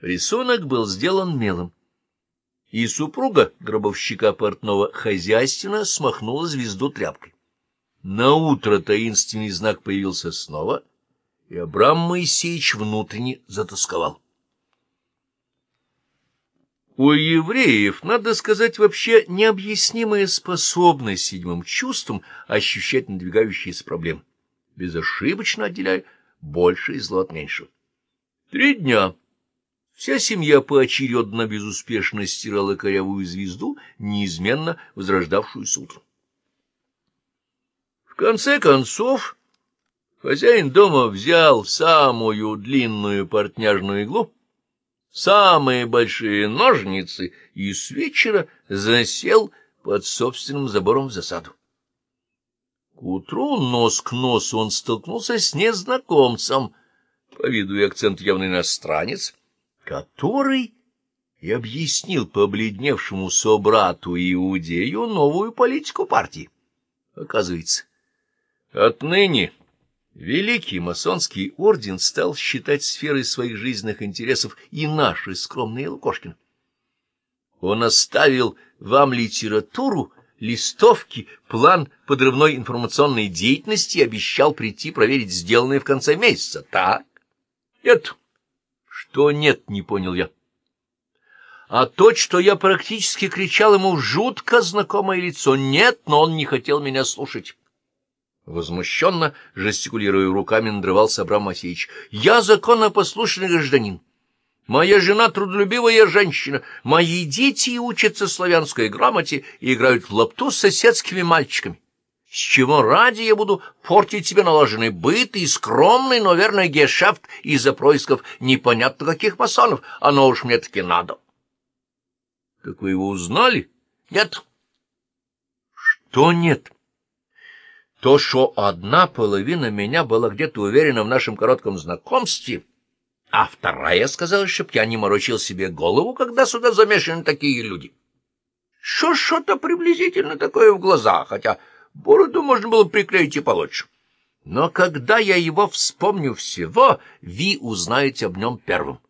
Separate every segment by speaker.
Speaker 1: Рисунок был сделан мелом. И супруга гробовщика портного хозяйственно смахнула звезду тряпкой. На утро таинственный знак появился снова, и Абрам Моисеевич внутренне затасковал. У евреев, надо сказать, вообще необъяснимая способность седьмым чувством ощущать надвигающиеся проблемы, безошибочно отделяя большее зло от меньшего. Три дня вся семья поочередно безуспешно стирала корявую звезду, неизменно возрождавшуюся утром. В конце концов, хозяин дома взял самую длинную портняжную иглу, самые большие ножницы и с вечера засел под собственным забором в засаду. К утру нос к носу он столкнулся с незнакомцем, по виду и акцент явный иностранец, который и объяснил побледневшему собрату Иудею новую политику партии. Оказывается, отныне Великий масонский орден стал считать сферой своих жизненных интересов и наши скромные Лукошкин. Он оставил вам литературу, листовки, план подрывной информационной деятельности и обещал прийти проверить сделанное в конце месяца. Так? Нет. Что нет, не понял я. А то, что я практически кричал ему жутко знакомое лицо, нет, но он не хотел меня слушать. Возмущенно, жестикулируя руками, надрывался Абрам Масеевич. — Я законопослушный гражданин. Моя жена трудолюбивая женщина. Мои дети учатся славянской грамоте и играют в лапту с соседскими мальчиками. С чего ради я буду портить себе налаженный быт и скромный, но верный гешефт из-за происков непонятно каких масонов? Оно уж мне таки надо. — Так вы его узнали? — Нет. — Что нет? — то, что одна половина меня была где-то уверена в нашем коротком знакомстве, а вторая сказала, чтоб я не морочил себе голову, когда сюда замешаны такие люди. Что что-то приблизительно такое в глазах, хотя бороду можно было приклеить и получше. Но когда я его вспомню всего, вы узнаете об нем первым.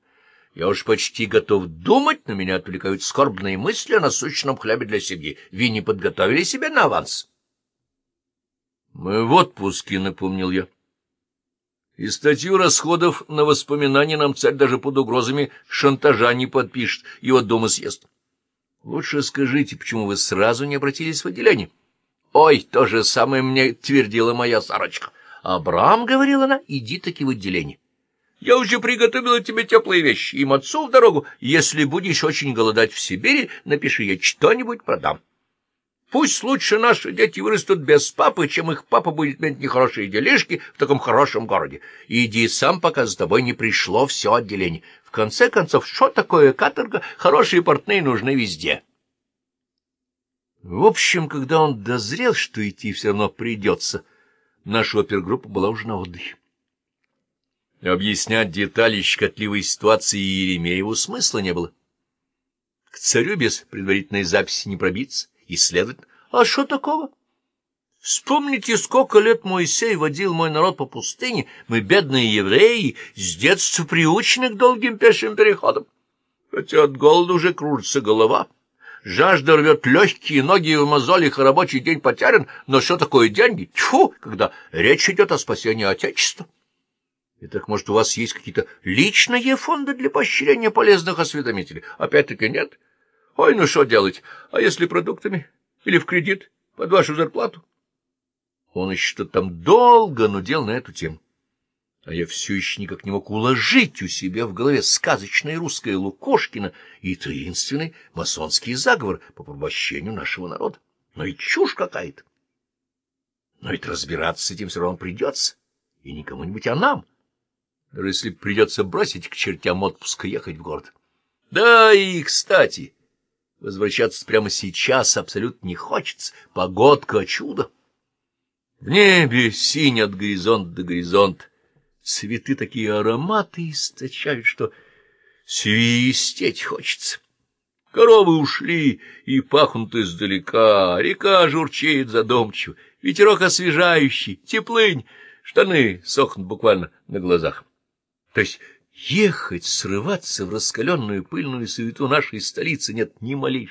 Speaker 1: Я уж почти готов думать, но меня отвлекают скорбные мысли о насущном хлебе для семьи. Вы не подготовили себе на аванс. — Мы в отпуске, — напомнил я. И статью расходов на воспоминания нам царь даже под угрозами шантажа не подпишет, от дома съест. Лучше скажите, почему вы сразу не обратились в отделение? — Ой, то же самое мне твердила моя Сарочка. Абрам, — говорила она, — иди таки в отделение. Я уже приготовила тебе теплые вещи, им отцу в дорогу. Если будешь очень голодать в Сибири, напиши, я что-нибудь продам. Пусть лучше наши дети вырастут без папы, чем их папа будет иметь нехорошие делишки в таком хорошем городе. Иди сам, пока за тобой не пришло все отделение. В конце концов, что такое каторга? Хорошие портные нужны везде. В общем, когда он дозрел, что идти все равно придется, наша опергруппа была уже на отдыхе. Объяснять детали щекотливой ситуации Еремееву смысла не было. К царю без предварительной записи не пробиться и, следовательно, а что такого? Вспомните, сколько лет Моисей водил мой народ по пустыне. Мы, бедные евреи, с детства приучены к долгим пешим переходам. Хотя от голода уже кружится голова. Жажда рвет легкие ноги в мозолях, и рабочий день потерян. Но что такое деньги? Тьфу, когда речь идет о спасении Отечества. Итак, может, у вас есть какие-то личные фонды для поощрения полезных осведомителей? Опять-таки нет. — Ой, ну что делать? А если продуктами? Или в кредит? Под вашу зарплату? Он еще что-то там долго нудел на эту тему. А я все еще никак не мог уложить у себя в голове сказочное русское Лукошкина и таинственный масонский заговор по порабощению нашего народа. Но и чушь какая-то. Но ведь разбираться с этим все равно придется, и не кому-нибудь, а нам. Даже если придется бросить к чертям отпуска ехать в город. Да и, кстати... Возвращаться прямо сейчас абсолютно не хочется. Погодка — чудо. В небе синь от горизонта до горизонта. Цветы такие ароматы источают, что свистеть хочется. Коровы ушли и пахнут издалека, река журчит задумчиво, ветерок освежающий, теплынь, штаны сохнут буквально на глазах. То есть ехать, срываться в раскаленную пыльную суету нашей столицы нет ни малейшего